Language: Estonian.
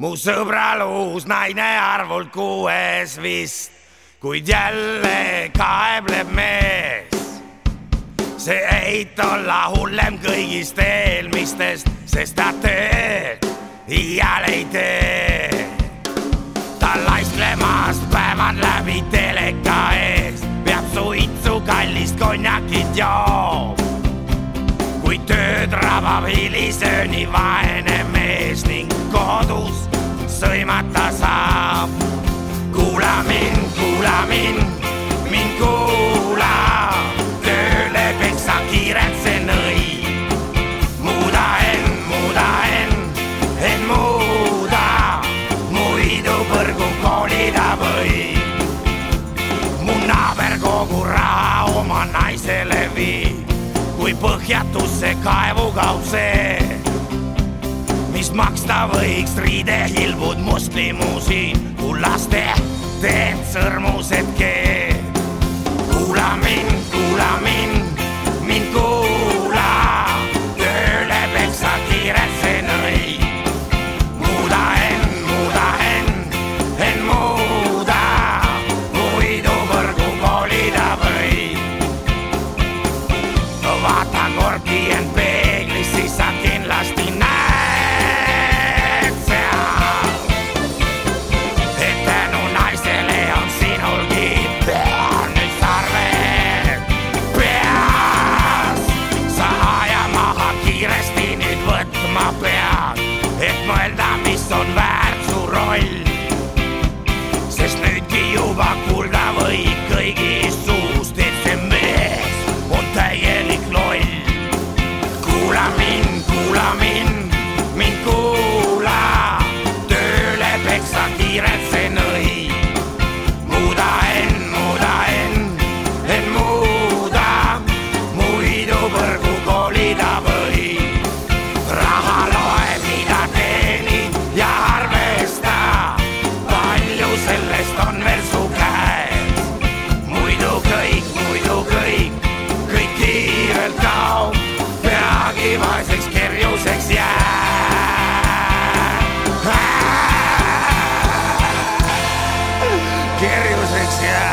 mu sõbral uus naine arvult kuues vist, kuid jälle kaebleb mees. see eit olla hullem kõigist eelmistest, sest ta tööd iial ei tee. ta laisklemast päevad läbi teleka ees, peab suitsu kallist konjakit joob. kui tööd rabab hilisööni vaene mees ning kodus sõimata saab. kuula mind, kuula mind, mind kuula, tööle peksa kiirelt see nõi. muuda end, muuda end, end muuda, muidu põrgu koolida või. mu naaber kogu raha oma naisele viib, kui põhjatusse kaevukaud see mis maksta võiks riidehilbud muslimusi, Kovata Gorki and Big. Yeah.